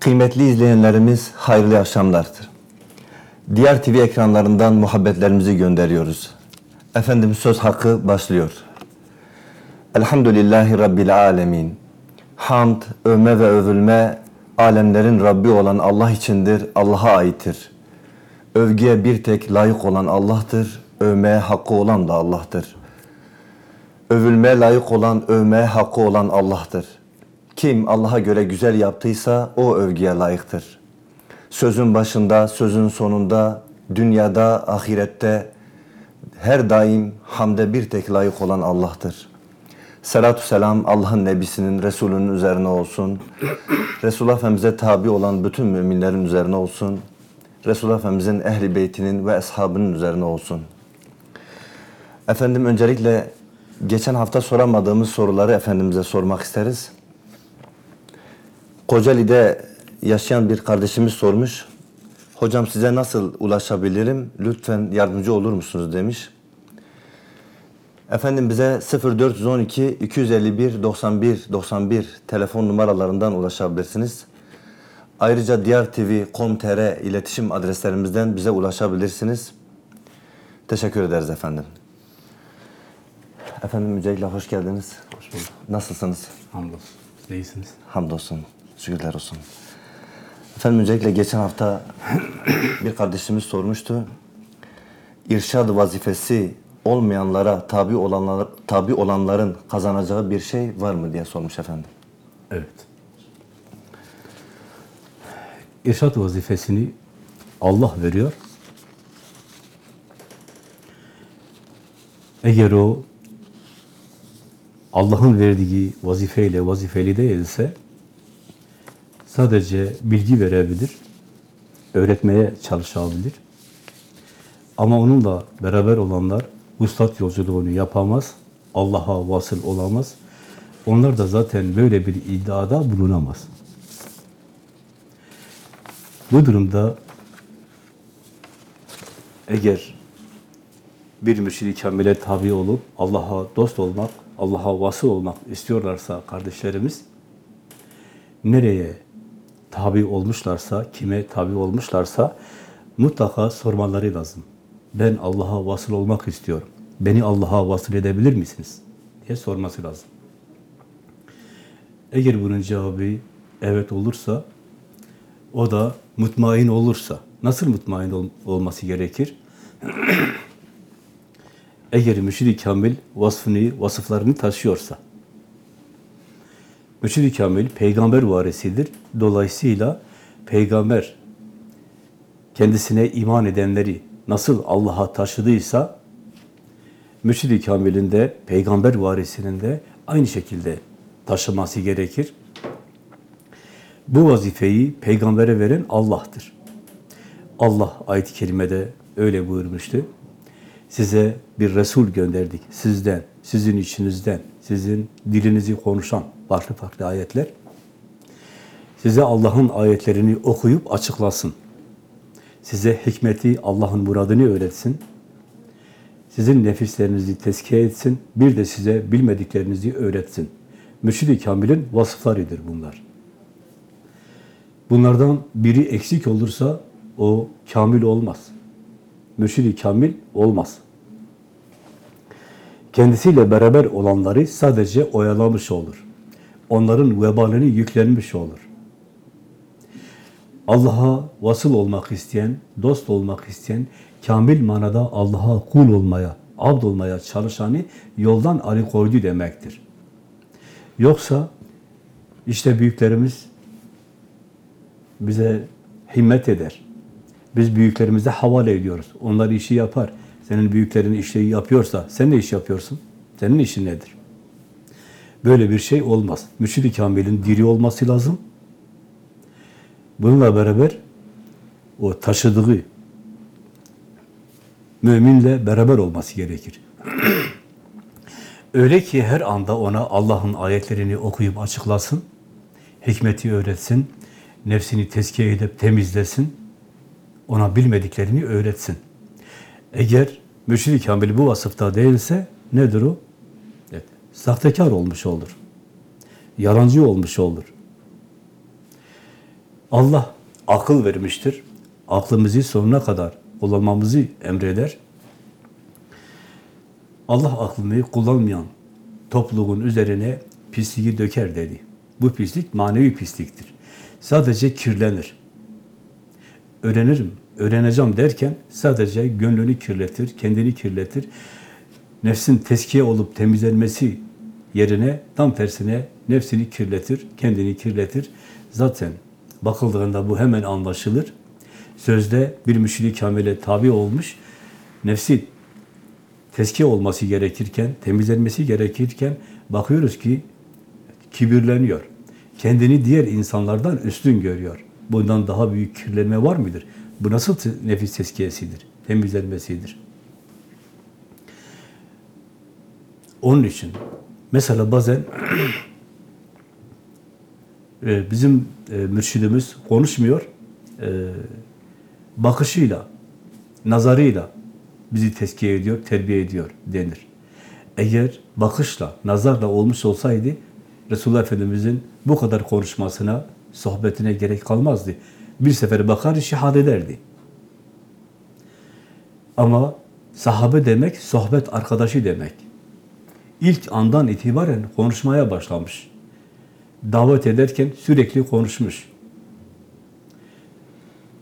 Kıymetli izleyenlerimiz hayırlı akşamlardır. Diğer TV ekranlarından muhabbetlerimizi gönderiyoruz. Efendim söz hakkı başlıyor. Elhamdülillahi Rabbil alemin. Hamd, övme ve övülme alemlerin Rabbi olan Allah içindir, Allah'a aittir. Övgüye bir tek layık olan Allah'tır, övmeye hakkı olan da Allah'tır. Övülmeye layık olan, övmeye hakkı olan Allah'tır. Kim Allah'a göre güzel yaptıysa o övgüye layıktır. Sözün başında, sözün sonunda, dünyada, ahirette her daim hamde bir tek layık olan Allah'tır. Selatü selam Allah'ın nebisinin, Resulünün üzerine olsun. Resulullah Efendimiz'e tabi olan bütün müminlerin üzerine olsun. Resulullah Efendimiz'in ehli beytinin ve eshabının üzerine olsun. Efendim öncelikle geçen hafta soramadığımız soruları Efendimiz'e sormak isteriz. Kocaeli'de yaşayan bir kardeşimiz sormuş. Hocam size nasıl ulaşabilirim? Lütfen yardımcı olur musunuz demiş. Efendim bize 0412 251 91 91 telefon numaralarından ulaşabilirsiniz. Ayrıca Diyar TV, com.tr iletişim adreslerimizden bize ulaşabilirsiniz. Teşekkür ederiz efendim. Efendim öncelikle hoş geldiniz. Hoş bulduk. Nasılsınız? Hamdolsun. İyisiniz. Hamdolsun. Şükürler olsun. Efendim öncelikle geçen hafta bir kardeşimiz sormuştu. İrşad vazifesi olmayanlara tabi olanlar tabi olanların kazanacağı bir şey var mı diye sormuş efendim. Evet. İrşad vazifesini Allah veriyor. Eğer o Allah'ın verdiği vazifeyle vazifeli değilse sadece bilgi verebilir, öğretmeye çalışabilir. Ama onunla beraber olanlar ustad yolculuğunu yapamaz, Allah'a vasıl olamaz. Onlar da zaten böyle bir iddiada bulunamaz. Bu durumda eğer bir mürşid-i kamile tabi olup Allah'a dost olmak, Allah'a vasıl olmak istiyorlarsa kardeşlerimiz nereye tabi olmuşlarsa, kime tabi olmuşlarsa mutlaka sormaları lazım. Ben Allah'a vasıl olmak istiyorum. Beni Allah'a vasıl edebilir misiniz? diye sorması lazım. Eğer bunun cevabı evet olursa, o da mutmain olursa, nasıl mutmain ol- olması gerekir? Eğer mürşid-i kamil vasfını, vasıflarını taşıyorsa, mürşid-i kamil peygamber varisidir. Dolayısıyla peygamber kendisine iman edenleri nasıl Allah'a taşıdıysa, mürşid-i kamilin de, peygamber varisinin de aynı şekilde taşıması gerekir. Bu vazifeyi peygambere veren Allah'tır. Allah ayet-i kerimede öyle buyurmuştu. Size bir Resul gönderdik. Sizden, sizin içinizden, sizin dilinizi konuşan farklı farklı ayetler. Size Allah'ın ayetlerini okuyup açıklasın. Size hikmeti, Allah'ın muradını öğretsin. Sizin nefislerinizi tezkiye etsin. Bir de size bilmediklerinizi öğretsin. Mürşid-i Kamil'in vasıflarıdır bunlar. Bunlardan biri eksik olursa o kamil olmaz. Mürşid-i kamil olmaz. Kendisiyle beraber olanları sadece oyalamış olur. Onların vebalini yüklenmiş olur. Allah'a vasıl olmak isteyen, dost olmak isteyen, kamil manada Allah'a kul olmaya, abd olmaya çalışanı yoldan alıkoydu demektir. Yoksa işte büyüklerimiz bize himmet eder. Biz büyüklerimize havale ediyoruz. Onlar işi yapar. Senin büyüklerin işi yapıyorsa sen ne iş yapıyorsun? Senin işin nedir? Böyle bir şey olmaz. Mürşid-i Kamil'in diri olması lazım. Bununla beraber o taşıdığı müminle beraber olması gerekir. Öyle ki her anda ona Allah'ın ayetlerini okuyup açıklasın, hikmeti öğretsin, nefsini tezkiye edip temizlesin, ona bilmediklerini öğretsin. Eğer mürşid-i kamil bu vasıfta değilse nedir o? Sahtekar olmuş olur. Yalancı olmuş olur. Allah akıl vermiştir. Aklımızı sonuna kadar kullanmamızı emreder. Allah aklını kullanmayan topluluğun üzerine pisliği döker dedi. Bu pislik manevi pisliktir. Sadece kirlenir. Öğrenirim, öğreneceğim derken sadece gönlünü kirletir, kendini kirletir. Nefsin teskiye olup temizlenmesi yerine tam tersine nefsini kirletir, kendini kirletir. Zaten bakıldığında bu hemen anlaşılır. Sözde bir müşri kamile tabi olmuş, nefsi teskiye olması gerekirken, temizlenmesi gerekirken bakıyoruz ki kibirleniyor. Kendini diğer insanlardan üstün görüyor. Bundan daha büyük kirlenme var mıdır? Bu nasıl nefis teskiyesidir, temizlenmesidir? Onun için mesela bazen e, bizim e, mürşidimiz konuşmuyor, e, bakışıyla, nazarıyla bizi teskiye ediyor, terbiye ediyor denir. Eğer bakışla, nazarla olmuş olsaydı Resulullah Efendimiz'in bu kadar konuşmasına, sohbetine gerek kalmazdı. Bir sefer bakar, şihad ederdi. Ama sahabe demek, sohbet arkadaşı demek. İlk andan itibaren konuşmaya başlamış. Davet ederken sürekli konuşmuş.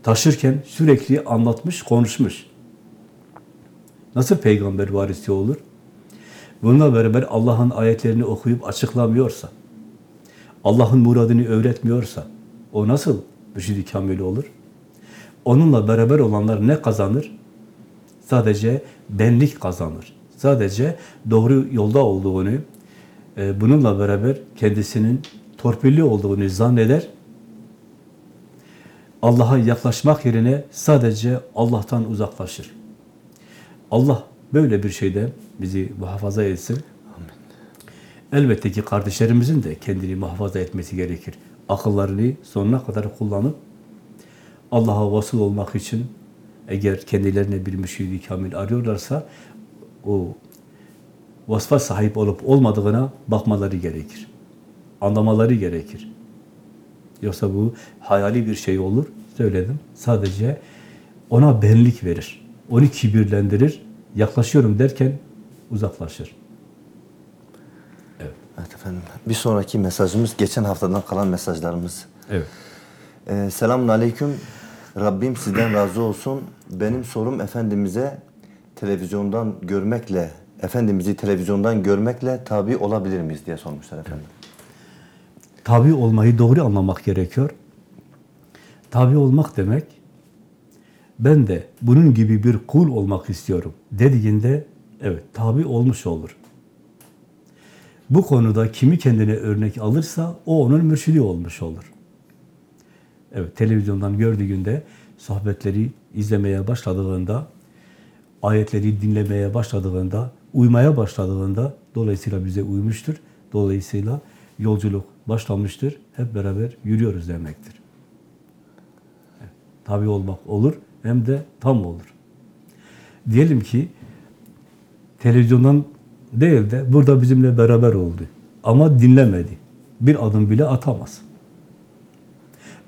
Taşırken sürekli anlatmış, konuşmuş. Nasıl peygamber varisi olur? Bununla beraber Allah'ın ayetlerini okuyup açıklamıyorsa, Allah'ın muradını öğretmiyorsa, o nasıl mürşid-i kamil olur? Onunla beraber olanlar ne kazanır? Sadece benlik kazanır. Sadece doğru yolda olduğunu, e, bununla beraber kendisinin torpilli olduğunu zanneder. Allah'a yaklaşmak yerine sadece Allah'tan uzaklaşır. Allah böyle bir şeyde bizi muhafaza etsin. Elbette ki kardeşlerimizin de kendini muhafaza etmesi gerekir. Akıllarını sonuna kadar kullanıp Allah'a vasıl olmak için eğer kendilerine bir müşid kamil arıyorlarsa o vasfa sahip olup olmadığına bakmaları gerekir. Anlamaları gerekir. Yoksa bu hayali bir şey olur. Söyledim. Sadece ona benlik verir. Onu kibirlendirir. Yaklaşıyorum derken uzaklaşır. Evet efendim. Bir sonraki mesajımız geçen haftadan kalan mesajlarımız. Evet. Ee, selamun aleyküm. Rabbim sizden razı olsun. Benim sorum Efendimiz'e televizyondan görmekle, Efendimiz'i televizyondan görmekle tabi olabilir miyiz diye sormuşlar efendim. Tabi olmayı doğru anlamak gerekiyor. Tabi olmak demek, ben de bunun gibi bir kul olmak istiyorum dediğinde, evet tabi olmuş olur. Bu konuda kimi kendine örnek alırsa, o onun mürşidi olmuş olur. Evet, televizyondan gördüğünde, sohbetleri izlemeye başladığında, ayetleri dinlemeye başladığında, uymaya başladığında, dolayısıyla bize uymuştur. Dolayısıyla yolculuk başlamıştır. Hep beraber yürüyoruz demektir. Tabi olmak olur, hem de tam olur. Diyelim ki, televizyondan değil de burada bizimle beraber oldu. Ama dinlemedi. Bir adım bile atamaz.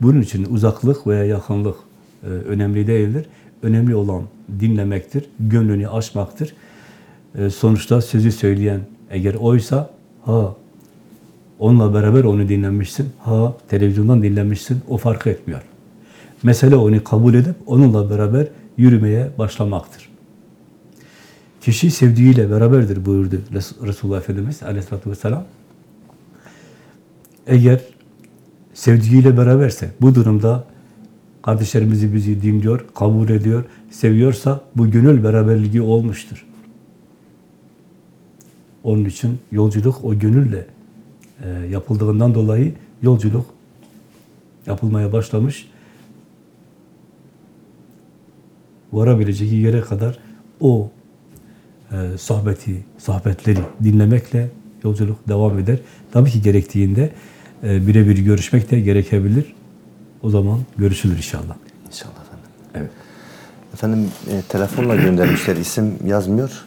Bunun için uzaklık veya yakınlık e, önemli değildir. Önemli olan dinlemektir, gönlünü açmaktır. E, sonuçta sözü söyleyen eğer oysa, ha onunla beraber onu dinlemişsin, ha televizyondan dinlemişsin, o fark etmiyor. Mesele onu kabul edip onunla beraber yürümeye başlamaktır. Kişi sevdiğiyle beraberdir buyurdu Res- Resulullah Efendimiz aleyhissalatü vesselam. Eğer sevdiğiyle beraberse bu durumda kardeşlerimizi bizi dinliyor, kabul ediyor, seviyorsa bu gönül beraberliği olmuştur. Onun için yolculuk o gönülle e, yapıldığından dolayı yolculuk yapılmaya başlamış. Varabileceği yere kadar o e, sohbeti, sohbetleri dinlemekle yolculuk devam eder. Tabii ki gerektiğinde e, birebir görüşmek de gerekebilir. O zaman görüşülür inşallah. İnşallah efendim. Evet. Efendim e, telefonla göndermişler isim yazmıyor.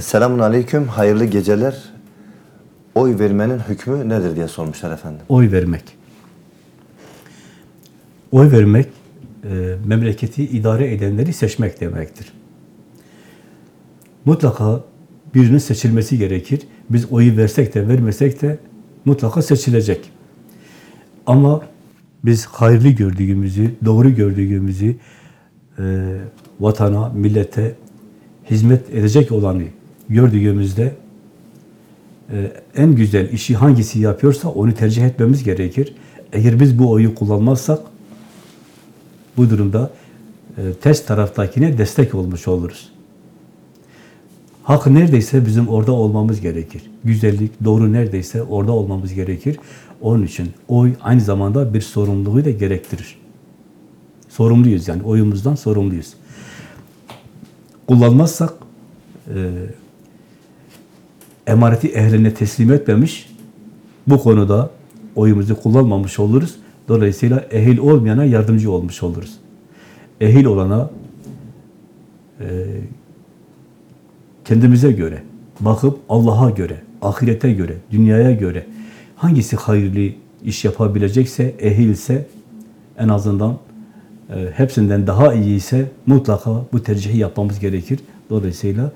Selamun aleyküm, hayırlı geceler. Oy vermenin hükmü nedir diye sormuşlar efendim. Oy vermek. Oy vermek, e, memleketi idare edenleri seçmek demektir. Mutlaka birinin seçilmesi gerekir. Biz oyu versek de vermesek de mutlaka seçilecek. Ama biz hayırlı gördüğümüzü, doğru gördüğümüzü, e, vatana, millete hizmet edecek olanı gördüğümüzde e, en güzel işi hangisi yapıyorsa onu tercih etmemiz gerekir. Eğer biz bu oyu kullanmazsak bu durumda e, ters taraftakine destek olmuş oluruz. Hak neredeyse bizim orada olmamız gerekir. Güzellik, doğru neredeyse orada olmamız gerekir. Onun için oy aynı zamanda bir sorumluluğu da gerektirir. Sorumluyuz yani oyumuzdan sorumluyuz. Kullanmazsak e, emaneti ehline teslim etmemiş, bu konuda oyumuzu kullanmamış oluruz. Dolayısıyla ehil olmayana yardımcı olmuş oluruz. Ehil olana e, kendimize göre, bakıp Allah'a göre, ahirete göre, dünyaya göre hangisi hayırlı iş yapabilecekse, ehilse en azından e, hepsinden daha iyi ise mutlaka bu tercihi yapmamız gerekir. Dolayısıyla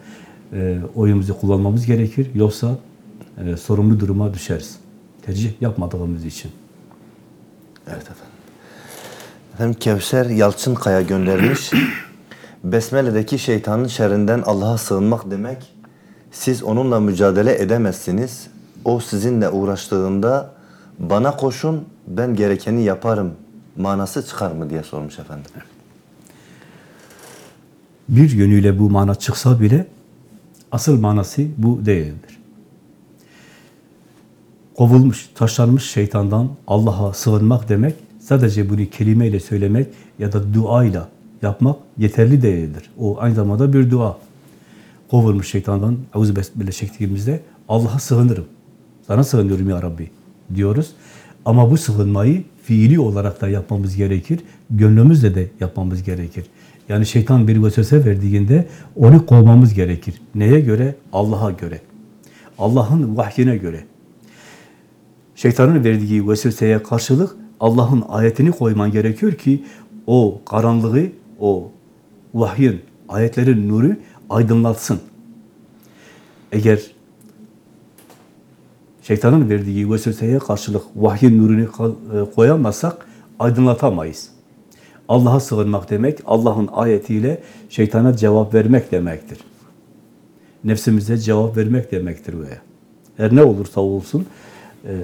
e, oyumuzu kullanmamız gerekir. Yoksa e, sorumlu duruma düşeriz. Tercih yapmadığımız için. Evet efendim. Efendim Kevser Yalçınkaya göndermiş. Besmele'deki şeytanın şerrinden Allah'a sığınmak demek, siz onunla mücadele edemezsiniz. O sizinle uğraştığında bana koşun, ben gerekeni yaparım manası çıkar mı diye sormuş efendim. Bir yönüyle bu mana çıksa bile asıl manası bu değildir. Kovulmuş, taşlanmış şeytandan Allah'a sığınmak demek, sadece bunu kelimeyle söylemek ya da duayla yapmak yeterli değildir. O aynı zamanda bir dua. Kovulmuş şeytandan Eûzü Besmele çektiğimizde Allah'a sığınırım. Sana sığınıyorum ya Rabbi diyoruz. Ama bu sığınmayı fiili olarak da yapmamız gerekir. Gönlümüzle de yapmamız gerekir. Yani şeytan bir vesvese verdiğinde onu kovmamız gerekir. Neye göre? Allah'a göre. Allah'ın vahyine göre. Şeytanın verdiği vesveseye karşılık Allah'ın ayetini koyman gerekiyor ki o karanlığı, o vahyin, ayetlerin nuru aydınlatsın. Eğer şeytanın verdiği vesveseye karşılık vahyin nurunu e, koyamazsak aydınlatamayız. Allah'a sığınmak demek, Allah'ın ayetiyle şeytana cevap vermek demektir. Nefsimize cevap vermek demektir veya. Her ne olursa olsun, e,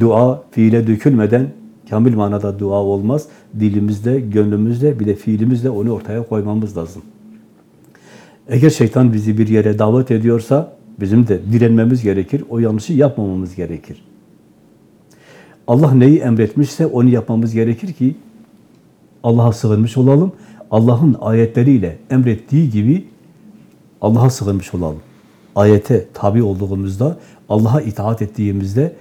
dua fiile dökülmeden kamil manada dua olmaz. Dilimizde, gönlümüzde, bir de fiilimizle onu ortaya koymamız lazım. Eğer şeytan bizi bir yere davet ediyorsa, bizim de direnmemiz gerekir, o yanlışı yapmamamız gerekir. Allah neyi emretmişse onu yapmamız gerekir ki, Allah'a sığınmış olalım. Allah'ın ayetleriyle emrettiği gibi Allah'a sığınmış olalım. Ayete tabi olduğumuzda, Allah'a itaat ettiğimizde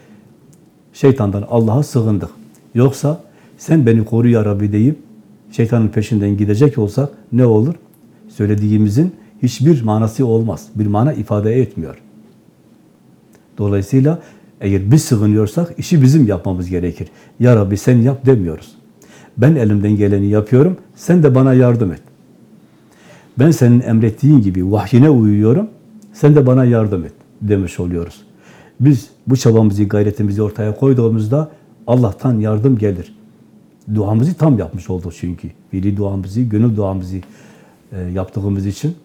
şeytandan Allah'a sığındık. Yoksa sen beni koru ya Rabbi deyip şeytanın peşinden gidecek olsak ne olur? Söylediğimizin hiçbir manası olmaz. Bir mana ifade etmiyor. Dolayısıyla eğer biz sığınıyorsak işi bizim yapmamız gerekir. Ya Rabbi sen yap demiyoruz. Ben elimden geleni yapıyorum, sen de bana yardım et. Ben senin emrettiğin gibi vahyine uyuyorum, sen de bana yardım et demiş oluyoruz. Biz bu çabamızı, gayretimizi ortaya koyduğumuzda Allah'tan yardım gelir. Duamızı tam yapmış olduk çünkü. Veli duamızı, gönül duamızı e, yaptığımız için.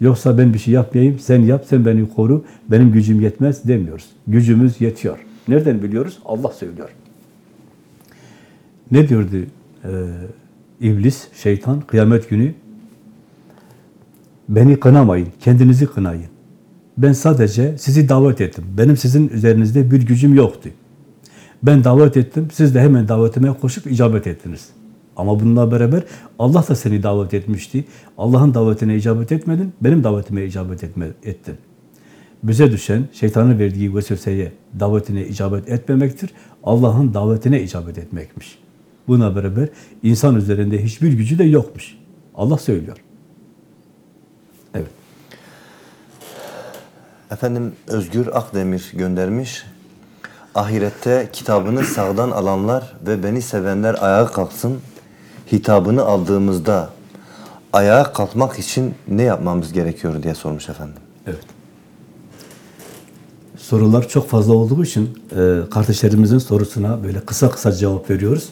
Yoksa ben bir şey yapmayayım, sen yap, sen beni koru, benim gücüm yetmez demiyoruz. Gücümüz yetiyor. Nereden biliyoruz? Allah söylüyor. Ne diyordu e, iblis, şeytan kıyamet günü? Beni kınamayın, kendinizi kınayın. Ben sadece sizi davet ettim. Benim sizin üzerinizde bir gücüm yoktu. Ben davet ettim, siz de hemen davetime koşup icabet ettiniz. Ama bununla beraber Allah da seni davet etmişti. Allah'ın davetine icabet etmedin, benim davetime icabet etme, ettin. Bize düşen şeytanın verdiği vesveseye davetine icabet etmemektir. Allah'ın davetine icabet etmekmiş. Buna beraber insan üzerinde hiçbir gücü de yokmuş. Allah söylüyor. Evet. Efendim Özgür Akdemir göndermiş. ahirette kitabını sağdan alanlar ve beni sevenler ayağa kalksın. Hitabını aldığımızda ayağa kalkmak için ne yapmamız gerekiyor diye sormuş efendim. Evet. Sorular çok fazla olduğu için e, kardeşlerimizin sorusuna böyle kısa kısa cevap veriyoruz.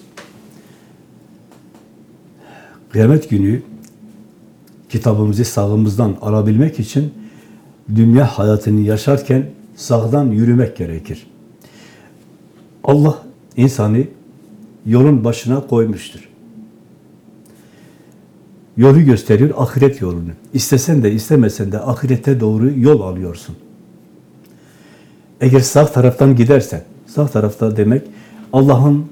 Kıyamet günü kitabımızı sağımızdan alabilmek için dünya hayatını yaşarken sağdan yürümek gerekir. Allah insanı yolun başına koymuştur. Yolu gösteriyor, ahiret yolunu. İstesen de istemesen de ahirete doğru yol alıyorsun. Eğer sağ taraftan gidersen, sağ tarafta demek Allah'ın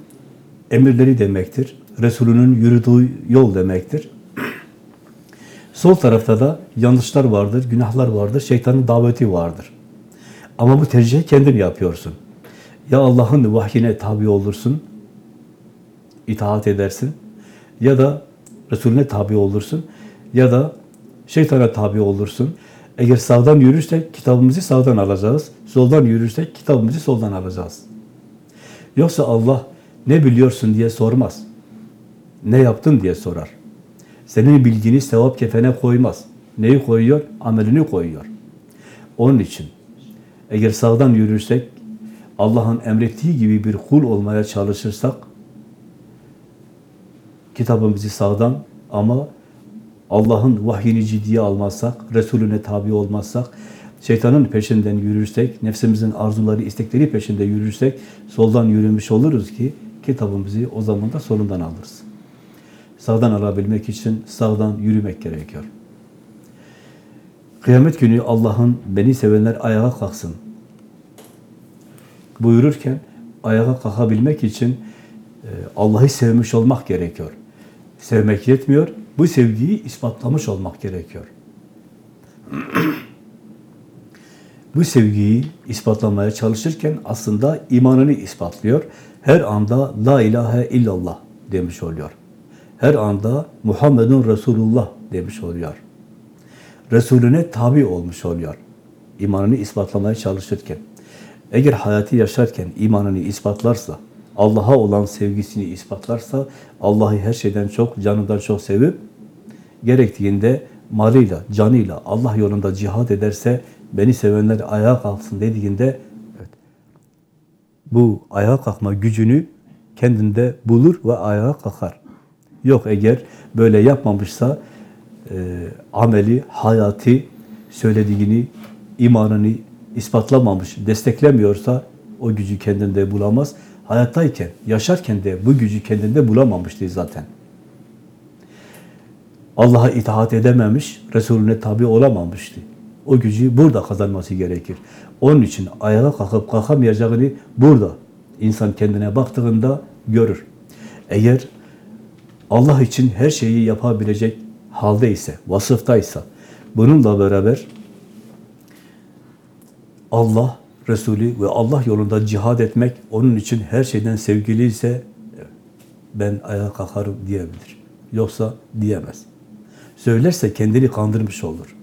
emirleri demektir. Resulünün yürüdüğü yol demektir. Sol tarafta da yanlışlar vardır, günahlar vardır, şeytanın daveti vardır. Ama bu tercihi kendin yapıyorsun. Ya Allah'ın vahyine tabi olursun, itaat edersin ya da Resulüne tabi olursun ya da şeytana tabi olursun. Eğer sağdan yürürsek kitabımızı sağdan alacağız. Soldan yürürsek kitabımızı soldan alacağız. Yoksa Allah ne biliyorsun diye sormaz. Ne yaptın diye sorar. Senin bilgini sevap kefene koymaz. Neyi koyuyor? Amelini koyuyor. Onun için eğer sağdan yürürsek, Allah'ın emrettiği gibi bir kul olmaya çalışırsak, kitabımızı sağdan ama Allah'ın vahyini ciddiye almazsak, Resulüne tabi olmazsak, şeytanın peşinden yürürsek, nefsimizin arzuları, istekleri peşinde yürürsek, soldan yürümüş oluruz ki kitabımızı o zaman da solundan alırız. Sağdan alabilmek için sağdan yürümek gerekiyor. Kıyamet günü Allah'ın beni sevenler ayağa kalksın buyururken ayağa kalkabilmek için e, Allah'ı sevmiş olmak gerekiyor. Sevmek yetmiyor, bu sevgiyi ispatlamış olmak gerekiyor. bu sevgiyi ispatlamaya çalışırken aslında imanını ispatlıyor. Her anda La ilahe illallah demiş oluyor. Her anda Muhammedun Resulullah demiş oluyor. Resulüne tabi olmuş oluyor. İmanını ispatlamaya çalışırken. Eğer hayatı yaşarken imanını ispatlarsa, Allah'a olan sevgisini ispatlarsa, Allah'ı her şeyden çok, canından çok sevip, gerektiğinde malıyla, canıyla Allah yolunda cihad ederse, beni sevenler ayağa kalksın dediğinde, evet, bu ayağa kalkma gücünü kendinde bulur ve ayağa kalkar. Yok eğer böyle yapmamışsa, e, ameli, hayatı, söylediğini, imanını ispatlamamış, desteklemiyorsa o gücü kendinde bulamaz. Hayattayken, yaşarken de bu gücü kendinde bulamamıştı zaten. Allah'a itaat edememiş, Resulüne tabi olamamıştı. O gücü burada kazanması gerekir. Onun için ayağa kalkıp kalkamayacağını burada insan kendine baktığında görür. Eğer Allah için her şeyi yapabilecek haldeyse, vasıftaysa, bununla beraber Allah, Resulü ve Allah yolunda cihad etmek onun için her şeyden sevgiliyse ben ayağa kalkarım diyebilir. Yoksa diyemez. Söylerse kendini kandırmış olur.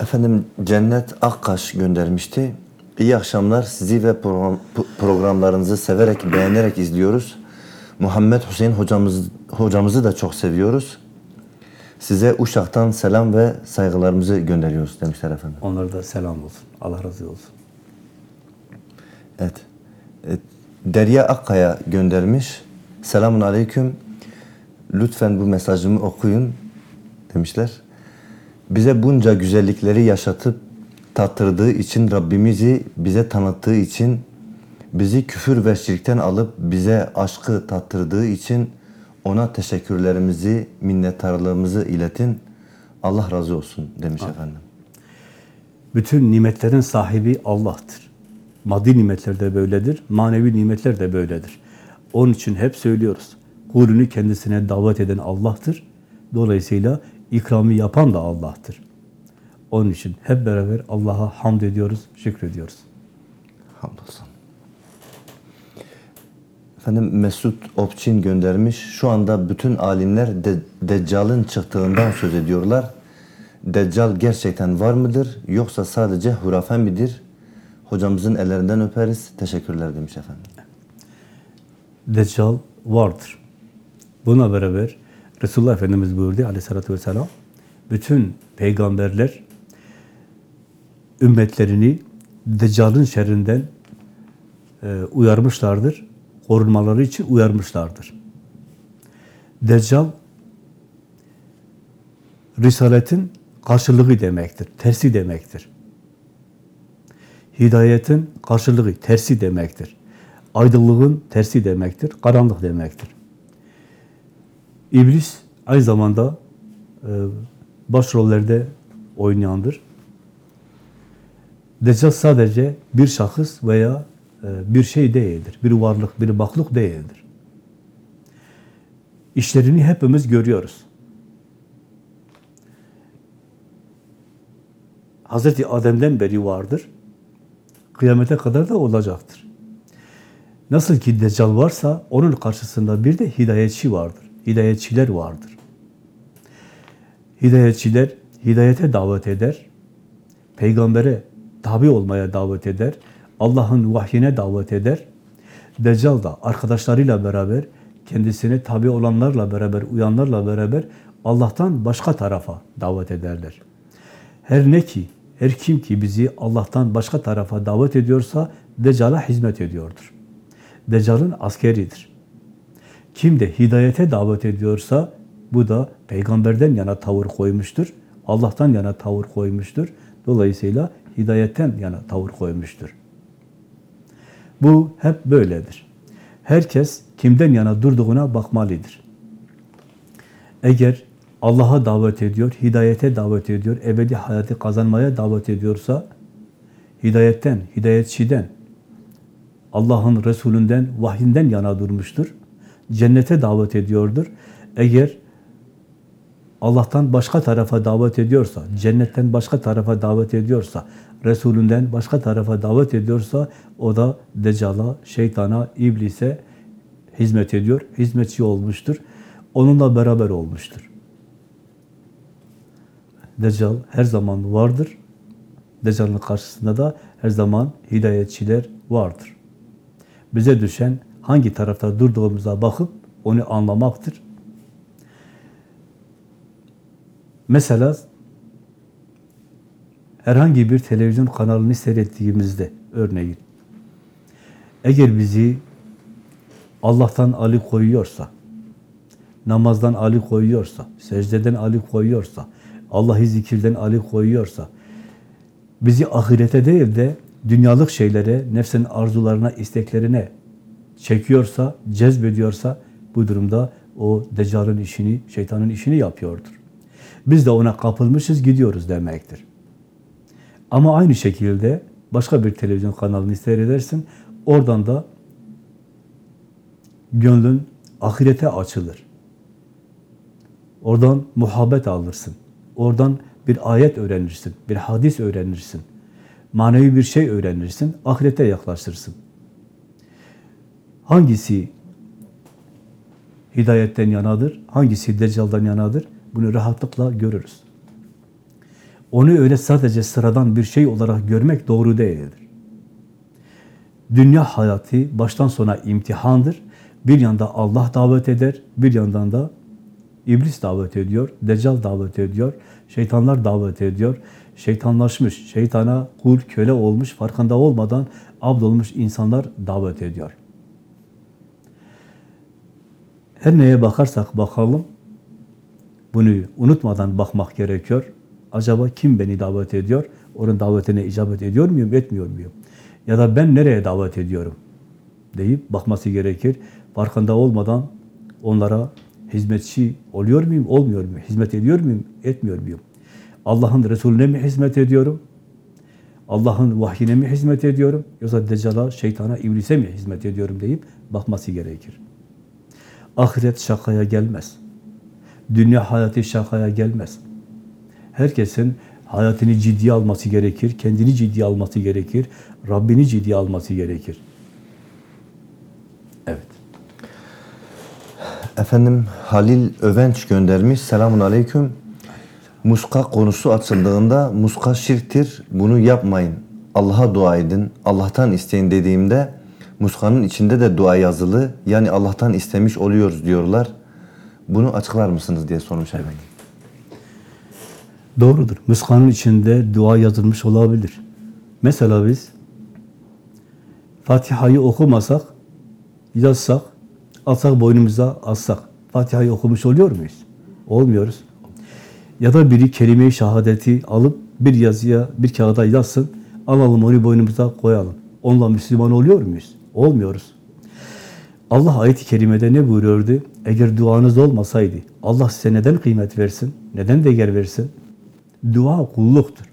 Efendim Cennet Akkaş göndermişti. İyi akşamlar. Sizi ve program, programlarınızı severek, beğenerek izliyoruz. Muhammed Hüseyin hocamız, hocamızı da çok seviyoruz. Size Uşak'tan selam ve saygılarımızı gönderiyoruz demişler efendim. Onlara da selam olsun. Allah razı olsun. Evet. E, Derya Akkaya göndermiş. Selamun aleyküm. Lütfen bu mesajımı okuyun demişler. Bize bunca güzellikleri yaşatıp tattırdığı için Rabbimizi bize tanıttığı için bizi küfür ve şirkten alıp bize aşkı tattırdığı için ona teşekkürlerimizi, minnettarlığımızı iletin. Allah razı olsun demiş efendim. Bütün nimetlerin sahibi Allah'tır. Maddi nimetler de böyledir, manevi nimetler de böyledir. Onun için hep söylüyoruz. Kulünü kendisine davet eden Allah'tır. Dolayısıyla ikramı yapan da Allah'tır. Onun için hep beraber Allah'a hamd ediyoruz, şükrediyoruz. Hamdolsun. Efendim Mesut Opçin göndermiş. Şu anda bütün alimler de, Deccal'ın çıktığından söz ediyorlar. Deccal gerçekten var mıdır yoksa sadece hurafe midir? Hocamızın ellerinden öperiz. Teşekkürler demiş efendim. Deccal vardır. Buna beraber Resulullah Efendimiz buyurdu aleyhissalatü vesselam, bütün peygamberler ümmetlerini Deccal'ın şerrinden e, uyarmışlardır. Korunmaları için uyarmışlardır. Deccal, Risaletin karşılığı demektir, tersi demektir. Hidayetin karşılığı, tersi demektir. Aydınlığın tersi demektir, karanlık demektir. İblis aynı zamanda e, başrollerde oynayandır. Deccal sadece bir şahıs veya bir şey değildir. Bir varlık, bir mahluk değildir. İşlerini hepimiz görüyoruz. Hazreti Adem'den beri vardır. Kıyamete kadar da olacaktır. Nasıl ki Deccal varsa onun karşısında bir de hidayetçi vardır. Hidayetçiler vardır. Hidayetçiler hidayete davet eder. Peygambere tabi olmaya davet eder. Allah'ın vahyine davet eder. Deccal da arkadaşlarıyla beraber kendisine tabi olanlarla beraber, uyanlarla beraber Allah'tan başka tarafa davet ederler. Her ne ki, her kim ki bizi Allah'tan başka tarafa davet ediyorsa Deccal'a hizmet ediyordur. Deccal'ın askeridir. Kim de hidayete davet ediyorsa bu da peygamberden yana tavır koymuştur. Allah'tan yana tavır koymuştur. Dolayısıyla hidayetten yana tavır koymuştur. Bu hep böyledir. Herkes kimden yana durduğuna bakmalıdır. Eğer Allah'a davet ediyor, hidayete davet ediyor, ebedi hayatı kazanmaya davet ediyorsa, hidayetten, hidayetçiden, Allah'ın Resulünden, vahyinden yana durmuştur. Cennete davet ediyordur. Eğer Allah'tan başka tarafa davet ediyorsa, cennetten başka tarafa davet ediyorsa, Resulünden başka tarafa davet ediyorsa, o da Deccal'a, şeytana, iblise hizmet ediyor, hizmetçi olmuştur. Onunla beraber olmuştur. Deccal her zaman vardır. Deccal'ın karşısında da her zaman hidayetçiler vardır. Bize düşen hangi tarafta durduğumuza bakıp onu anlamaktır. Mesela herhangi bir televizyon kanalını seyrettiğimizde örneğin eğer bizi Allah'tan Ali koyuyorsa, namazdan Ali koyuyorsa, secdeden Ali koyuyorsa, Allah'ı zikirden Ali koyuyorsa, bizi ahirete değil de dünyalık şeylere, nefsin arzularına, isteklerine çekiyorsa, cezbediyorsa bu durumda o Deccal'ın işini, şeytanın işini yapıyordur. Biz de ona kapılmışız, gidiyoruz demektir. Ama aynı şekilde başka bir televizyon kanalını seyredersin, oradan da gönlün ahirete açılır. Oradan muhabbet alırsın. Oradan bir ayet öğrenirsin, bir hadis öğrenirsin. Manevi bir şey öğrenirsin, ahirete yaklaşırsın. Hangisi hidayetten yanadır, hangisi deccaldan yanadır? Bunu rahatlıkla görürüz. Onu öyle sadece sıradan bir şey olarak görmek doğru değildir. Dünya hayatı baştan sona imtihandır. Bir yanda Allah davet eder, bir yandan da İblis davet ediyor, Deccal davet ediyor, şeytanlar davet ediyor. Şeytanlaşmış, şeytana kul, köle olmuş, farkında olmadan abdolmuş insanlar davet ediyor. Her neye bakarsak bakalım, bunu unutmadan bakmak gerekiyor. Acaba kim beni davet ediyor? Onun davetine icabet ediyor muyum, etmiyor muyum? Ya da ben nereye davet ediyorum? deyip bakması gerekir. Farkında olmadan onlara hizmetçi oluyor muyum, olmuyor muyum? Hizmet ediyor muyum, etmiyor muyum? Allah'ın Resulüne mi hizmet ediyorum? Allah'ın vahyine mi hizmet ediyorum? Yoksa Deccal'a, şeytana, iblise mi hizmet ediyorum deyip bakması gerekir. Ahiret şakaya gelmez. Dünya hayatı şakaya gelmez. Herkesin hayatını ciddiye alması gerekir, kendini ciddiye alması gerekir, Rabbini ciddiye alması gerekir. Evet. Efendim Halil Övenç göndermiş. Selamun Aleyküm. Muska konusu açıldığında muska şirktir, bunu yapmayın Allah'a dua edin, Allah'tan isteyin dediğimde muskanın içinde de dua yazılı. Yani Allah'tan istemiş oluyoruz diyorlar. Bunu açıklar mısınız diye sormuş efendim. Doğrudur. Muskanın içinde dua yazılmış olabilir. Mesela biz Fatiha'yı okumasak, yazsak, alsak boynumuza alsak, Fatiha'yı okumuş oluyor muyuz? Olmuyoruz. Ya da biri kelime-i şehadeti alıp bir yazıya, bir kağıda yazsın, alalım onu boynumuza koyalım. Onunla Müslüman oluyor muyuz? Olmuyoruz. Allah ayet-i kerimede ne buyuruyordu? Eğer duanız olmasaydı Allah size neden kıymet versin? Neden değer versin? Dua kulluktur.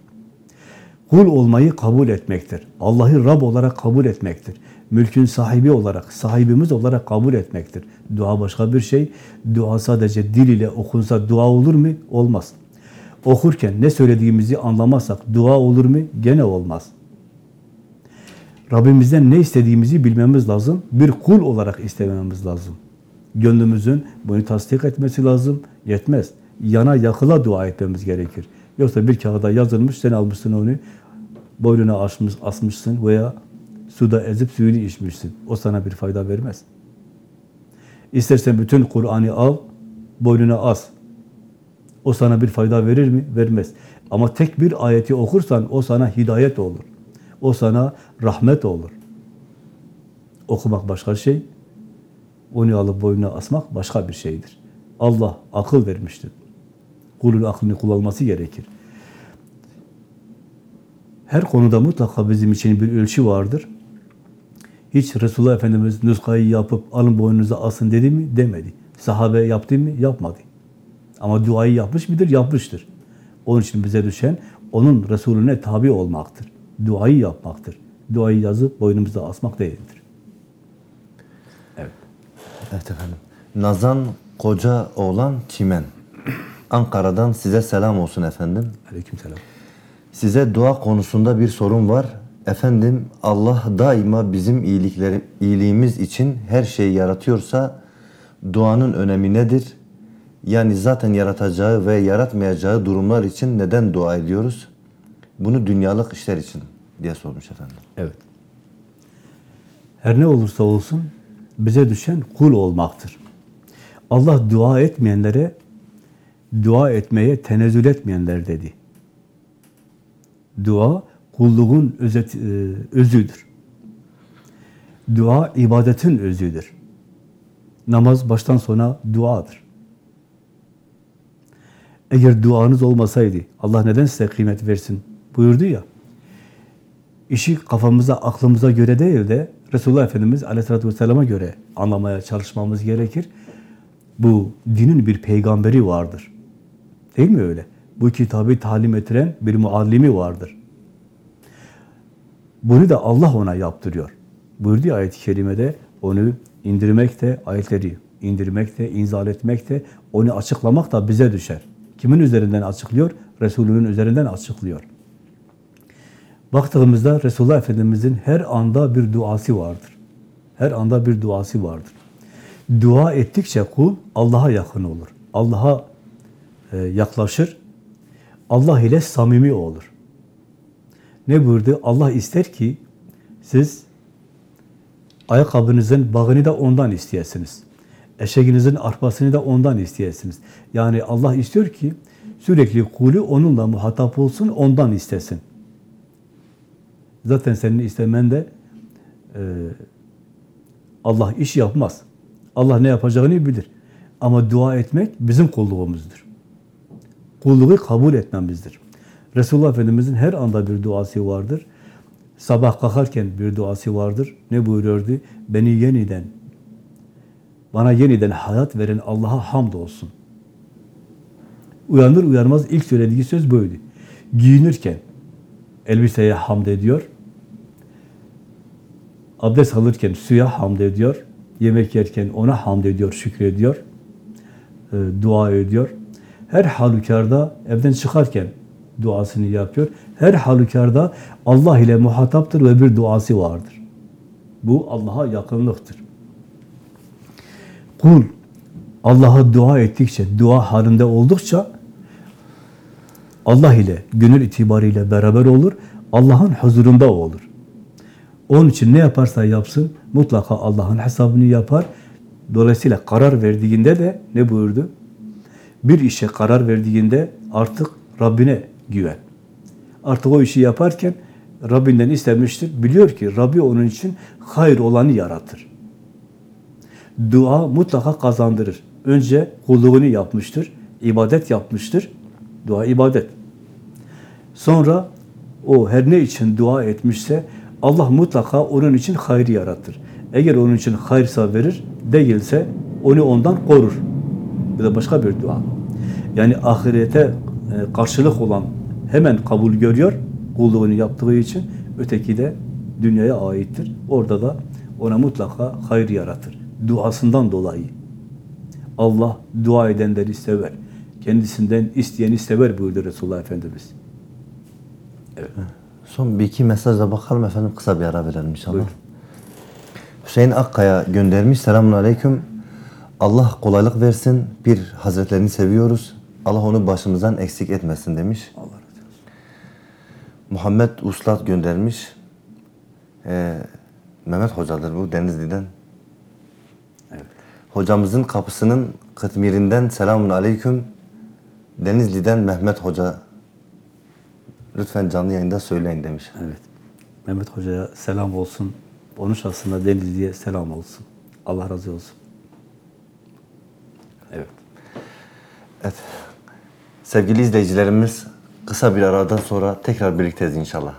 Kul olmayı kabul etmektir. Allah'ı Rab olarak kabul etmektir. Mülkün sahibi olarak, sahibimiz olarak kabul etmektir. Dua başka bir şey. Dua sadece dil ile okunsa dua olur mu? Olmaz. Okurken ne söylediğimizi anlamazsak dua olur mu? Gene olmaz. Rabbimizden ne istediğimizi bilmemiz lazım. Bir kul olarak istememiz lazım. Gönlümüzün bunu tasdik etmesi lazım. Yetmez. Yana yakıla dua etmemiz gerekir. Yoksa bir kağıda yazılmış, sen almışsın onu, boynuna asmış, asmışsın veya suda ezip suyunu içmişsin. O sana bir fayda vermez. İstersen bütün Kur'an'ı al, boynuna as. O sana bir fayda verir mi? Vermez. Ama tek bir ayeti okursan o sana hidayet olur. O sana rahmet olur. Okumak başka şey, onu alıp boynuna asmak başka bir şeydir. Allah akıl vermiştir. Kulun aklını kullanması gerekir. Her konuda mutlaka bizim için bir ölçü vardır. Hiç Resulullah Efendimiz nuskayı yapıp alın boynunuza asın dedi mi? Demedi. Sahabe yaptı mı? Yapmadı. Ama duayı yapmış mıdır? Yapmıştır. Onun için bize düşen onun Resulüne tabi olmaktır. Duayı yapmaktır. Duayı yazıp boynumuza asmak değildir. Evet. Evet efendim. Nazan Koca oğlan Çimen. Ankara'dan size selam olsun efendim. Aleykümselam. Size dua konusunda bir sorun var. Efendim Allah daima bizim iyilikleri, iyiliğimiz için her şeyi yaratıyorsa duanın önemi nedir? Yani zaten yaratacağı ve yaratmayacağı durumlar için neden dua ediyoruz? Bunu dünyalık işler için diye sormuş efendim. Evet. Her ne olursa olsun bize düşen kul olmaktır. Allah dua etmeyenlere dua etmeye tenezzül etmeyenler dedi. Dua kulluğun özet, e, özüdür. Dua ibadetin özüdür. Namaz baştan sona duadır. Eğer duanız olmasaydı Allah neden size kıymet versin buyurdu ya. İşi kafamıza, aklımıza göre değil de Resulullah Efendimiz Aleyhisselatü Vesselam'a göre anlamaya çalışmamız gerekir. Bu dinin bir peygamberi vardır. Değil mi öyle? Bu kitabı talim ettiren bir muallimi vardır. Bunu da Allah ona yaptırıyor. Buyurdu ayet-i kerimede onu indirmek de, ayetleri indirmek de, inzal etmek de, onu açıklamak da bize düşer. Kimin üzerinden açıklıyor? Resulünün üzerinden açıklıyor. Baktığımızda Resulullah Efendimiz'in her anda bir duası vardır. Her anda bir duası vardır. Dua ettikçe kul Allah'a yakın olur. Allah'a yaklaşır. Allah ile samimi olur. Ne buyurdu? Allah ister ki siz ayakkabınızın bağını da ondan isteyesiniz. Eşeğinizin arpasını da ondan isteyesiniz. Yani Allah istiyor ki sürekli kulü onunla muhatap olsun, ondan istesin. Zaten senin istemen de e, Allah iş yapmaz. Allah ne yapacağını bilir. Ama dua etmek bizim kulluğumuzdur. Kulluğu kabul etmemizdir. Resulullah Efendimiz'in her anda bir duası vardır. Sabah kalkarken bir duası vardır. Ne buyuruyordu? Beni yeniden, bana yeniden hayat veren Allah'a hamd olsun. Uyanır uyanmaz ilk söylediği söz buydu. Giyinirken elbiseye hamd ediyor. Abdest alırken suya hamd ediyor. Yemek yerken ona hamd ediyor, şükrediyor. E, dua ediyor. Her halükarda evden çıkarken duasını yapıyor. Her halükarda Allah ile muhataptır ve bir duası vardır. Bu Allah'a yakınlıktır. Kul Allah'a dua ettikçe, dua halinde oldukça Allah ile gönül itibariyle beraber olur. Allah'ın huzurunda olur. Onun için ne yaparsa yapsın mutlaka Allah'ın hesabını yapar. Dolayısıyla karar verdiğinde de ne buyurdu? Bir işe karar verdiğinde artık Rabbine güven. Artık o işi yaparken Rabbinden istemiştir. Biliyor ki Rabbi onun için hayır olanı yaratır. Dua mutlaka kazandırır. Önce kulluğunu yapmıştır, ibadet yapmıştır. Dua ibadet. Sonra o her ne için dua etmişse Allah mutlaka onun için hayrı yaratır. Eğer onun için hayrsa verir, değilse onu ondan korur. Bu da başka bir dua. Yani ahirete e, karşılık olan hemen kabul görüyor kulluğunu yaptığı için. Öteki de dünyaya aittir. Orada da ona mutlaka hayır yaratır. Duasından dolayı. Allah dua edenleri sever. Kendisinden isteyeni sever buyurdu Resulullah Efendimiz. Son bir iki mesajla bakalım efendim. Kısa bir ara verelim inşallah. Buyurun. Hüseyin Akkaya göndermiş. Selamun Aleyküm. Allah kolaylık versin. Bir Hazretlerini seviyoruz. Allah onu başımızdan eksik etmesin demiş. Allah razı olsun. Muhammed Uslat göndermiş. Ee, Mehmet Hoca'dır bu Denizli'den. Evet. Hocamızın kapısının kıtmirinden selamun aleyküm. Denizli'den Mehmet Hoca. Lütfen canlı yayında söyleyin demiş. Evet. Mehmet Hoca'ya selam olsun. Onun şahsında Denizli'ye selam olsun. Allah razı olsun. Evet. Sevgili izleyicilerimiz kısa bir aradan sonra tekrar birlikteyiz inşallah.